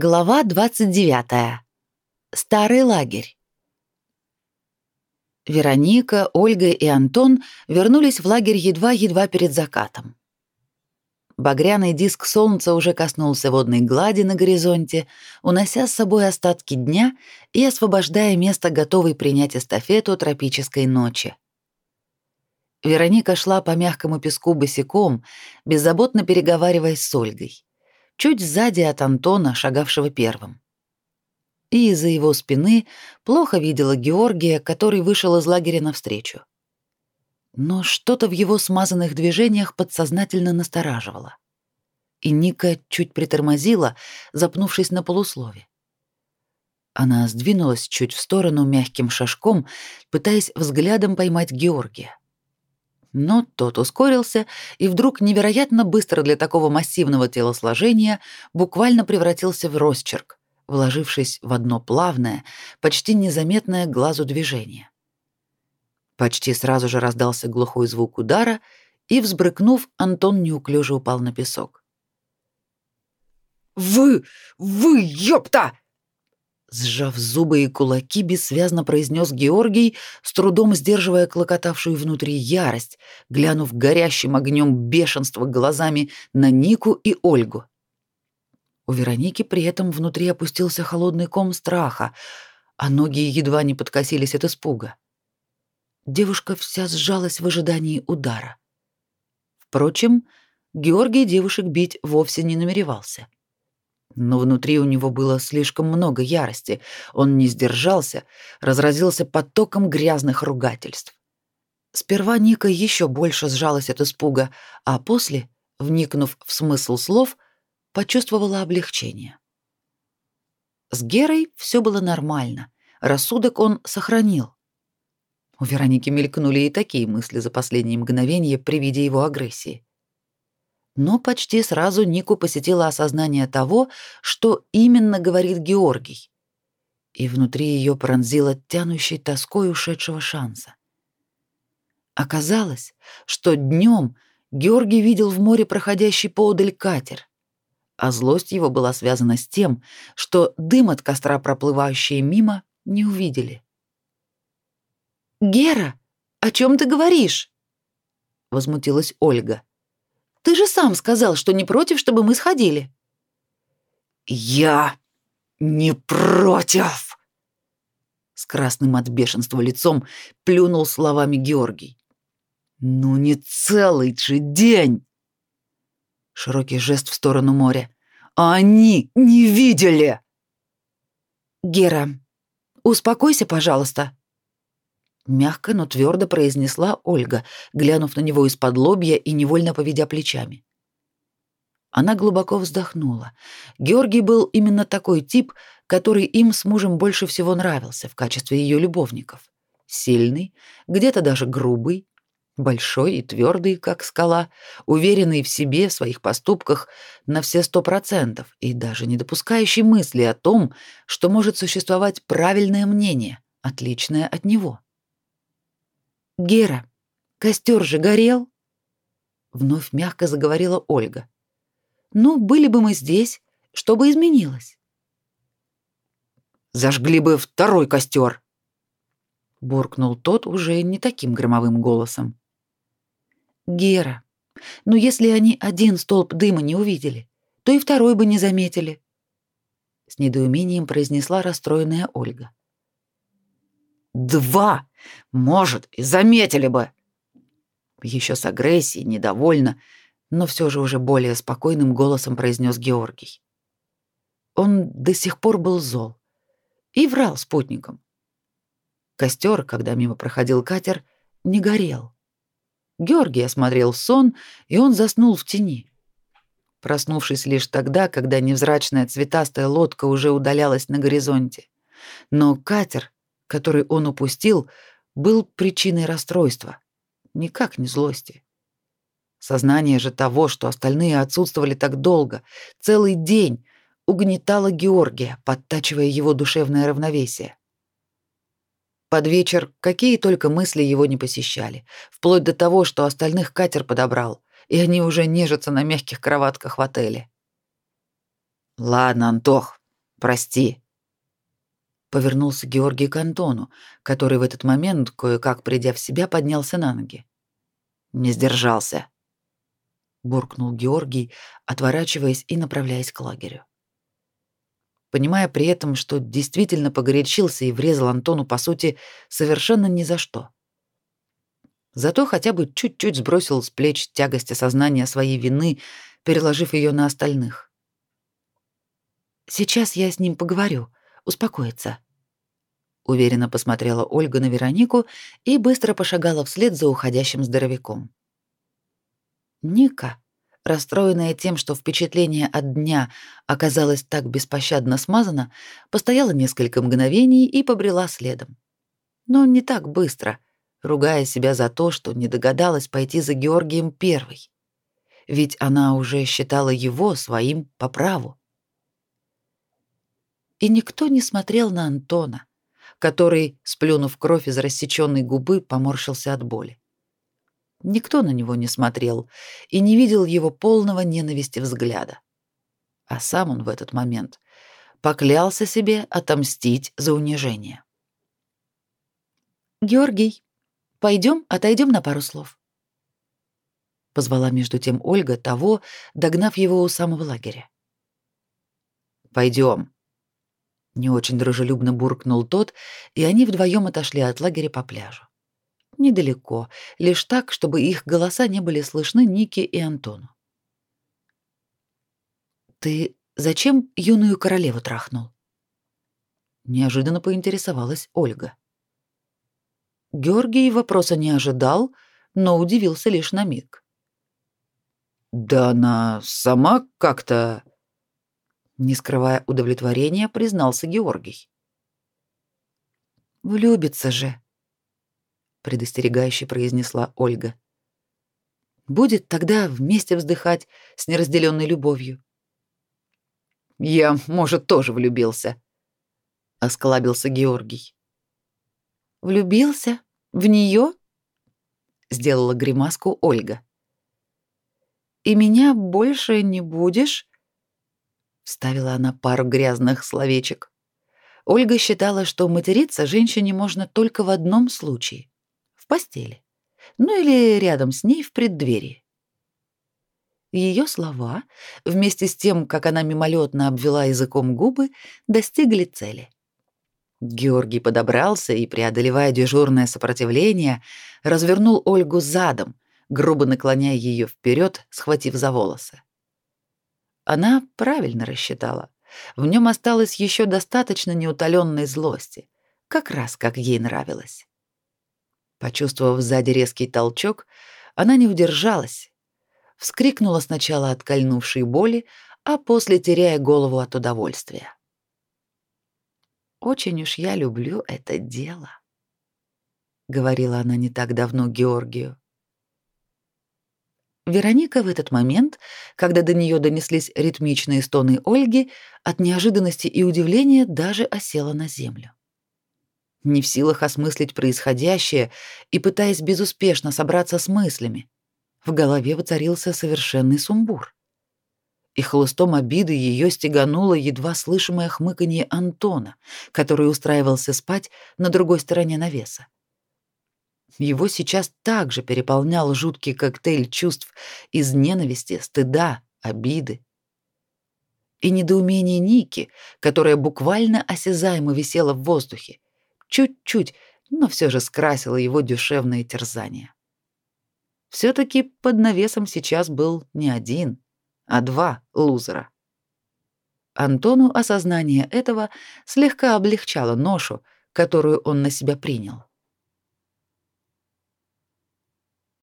Глава 29. Старый лагерь. Вероника, Ольга и Антон вернулись в лагерь едва-едва перед закатом. Багряный диск солнца уже коснулся водной глади на горизонте, унося с собой остатки дня и освобождая место, готовой принять эстафету тропической ночи. Вероника шла по мягкому песку босиком, беззаботно переговариваясь с Ольгой, чуть сзади от Антона, шагавшего первым. И из-за его спины плохо видела Георгия, который вышел из лагеря навстречу. Но что-то в его смазанных движениях подсознательно настораживало. И Ника чуть притормозила, запнувшись на полуслове. Она сдвинулась чуть в сторону мягким шажком, пытаясь взглядом поймать Георгия. Но тот ускорился и вдруг невероятно быстро для такого массивного телосложения буквально превратился в росчерк, вложившись в одно плавное, почти незаметное глазу движение. Почти сразу же раздался глухой звук удара, и, взбрыкнув, Антон неуклюже упал на песок. «Вы! Вы, ёпта!» Сжав зубы и кулаки, бессвязно произнес Георгий, с трудом сдерживая клокотавшую внутри ярость, глянув горящим огнем бешенства глазами на Нику и Ольгу. У Вероники при этом внутри опустился холодный ком страха, а ноги едва не подкосились от испуга. Девушка вся сжалась в ожидании удара. Впрочем, Георгий девушек бить вовсе не намеревался но внутри у него было слишком много ярости. Он не сдержался, разразился потоком грязных ругательств. Сперва Ника еще больше сжалась от испуга, а после, вникнув в смысл слов, почувствовала облегчение. С Герой все было нормально, рассудок он сохранил. У Вероники мелькнули и такие мысли за последние мгновения при виде его агрессии но почти сразу Нику посетило осознание того, что именно говорит Георгий. И внутри ее пронзило тянущей тоской ушедшего шанса. Оказалось, что днем Георгий видел в море проходящий поодаль катер, а злость его была связана с тем, что дым от костра, проплывающие мимо, не увидели. «Гера, о чем ты говоришь?» — возмутилась Ольга. Ты же сам сказал, что не против, чтобы мы сходили. Я не против. С красным от бешенства лицом плюнул словами Георгий. Ну не целый же день. Широкий жест в сторону моря. А они не видели. Гера, успокойся, пожалуйста, мягко, но твердо произнесла Ольга, глянув на него из-под лобья и невольно поведя плечами. Она глубоко вздохнула. Георгий был именно такой тип, который им с мужем больше всего нравился в качестве ее любовников. Сильный, где-то даже грубый, большой и твердый, как скала, уверенный в себе, в своих поступках на все сто процентов и даже не допускающий мысли о том, что может существовать правильное мнение, отличное от него. Гера, костер же горел. Вновь мягко заговорила Ольга. Ну, были бы мы здесь, что бы изменилось? Зажгли бы второй костер. Буркнул тот уже не таким громовым голосом. Гера, ну если они один столб дыма не увидели, то и второй бы не заметили. С недоумением произнесла расстроенная Ольга. Два, может, и заметили бы. Еще с агрессией, недовольно, но все же уже более спокойным голосом произнес Георгий. Он до сих пор был зол и врал спутникам. Костер, когда мимо проходил катер, не горел. Георгий осмотрел сон, и он заснул в тени. Проснувшись лишь тогда, когда невзрачная цветастая лодка уже удалялась на горизонте. Но катер который он упустил, был причиной расстройства, никак не злости. Сознание же того, что остальные отсутствовали так долго, целый день, угнетало Георгия, подтачивая его душевное равновесие. Под вечер какие только мысли его не посещали, вплоть до того, что остальных катер подобрал, и они уже нежатся на мягких кроватках в отеле. «Ладно, Антох, Прости. Повернулся Георгий к Антону, который в этот момент, кое-как придя в себя, поднялся на ноги. Не сдержался. Буркнул Георгий, отворачиваясь и направляясь к лагерю. Понимая при этом, что действительно погорячился и врезал Антону, по сути, совершенно ни за что. Зато хотя бы чуть-чуть сбросил с плеч тягость осознания своей вины, переложив ее на остальных. «Сейчас я с ним поговорю», успокоится. Уверенно посмотрела Ольга на Веронику и быстро пошагала вслед за уходящим здоровяком. Ника, расстроенная тем, что впечатление от дня оказалось так беспощадно смазано, постояла несколько мгновений и побрела следом. Но не так быстро, ругая себя за то, что не догадалась пойти за Георгием первой. Ведь она уже считала его своим по праву и никто не смотрел на Антона, который, сплюнув кровь из рассеченной губы, поморщился от боли. Никто на него не смотрел и не видел его полного ненависти взгляда. А сам он в этот момент поклялся себе отомстить за унижение. «Георгий, пойдем, отойдем на пару слов», — позвала между тем Ольга того, догнав его у самого лагеря. «Пойдем», не очень дружелюбно буркнул тот, и они вдвоем отошли от лагеря по пляжу. Недалеко, лишь так, чтобы их голоса не были слышны Нике и Антону. «Ты зачем юную королеву трахнул?» Неожиданно поинтересовалась Ольга. Георгий вопроса не ожидал, но удивился лишь на миг. «Да она сама как-то...» не скрывая удовлетворения, признался Георгий. Влюбится же, предостерегающе произнесла Ольга. Будет тогда вместе вздыхать с неразделенной любовью. Я, может, тоже влюбился, осклабился Георгий. Влюбился в нее? сделала гримаску Ольга. И меня больше не будешь? Вставила она пару грязных словечек. Ольга считала, что материться женщине можно только в одном случае — в постели. Ну или рядом с ней в преддверии. Ее слова, вместе с тем, как она мимолетно обвела языком губы, достигли цели. Георгий подобрался и, преодолевая дежурное сопротивление, развернул Ольгу задом, грубо наклоняя ее вперед, схватив за волосы. Она правильно рассчитала. В нем осталось еще достаточно неутоленной злости, как раз как ей нравилось. Почувствовав сзади резкий толчок, она не удержалась. Вскрикнула сначала от кольнувшей боли, а после теряя голову от удовольствия. «Очень уж я люблю это дело», — говорила она не так давно Георгию. Вероника в этот момент, когда до нее донеслись ритмичные стоны Ольги, от неожиданности и удивления даже осела на землю. Не в силах осмыслить происходящее и пытаясь безуспешно собраться с мыслями, в голове воцарился совершенный сумбур. И хлыстом обиды ее стегануло едва слышимое хмыканье Антона, который устраивался спать на другой стороне навеса. Его сейчас также переполнял жуткий коктейль чувств из ненависти, стыда, обиды. И недоумение Ники, которое буквально осязаемо висело в воздухе, чуть-чуть, но все же скрасило его душевное терзание. Все-таки под навесом сейчас был не один, а два лузера. Антону осознание этого слегка облегчало ношу, которую он на себя принял.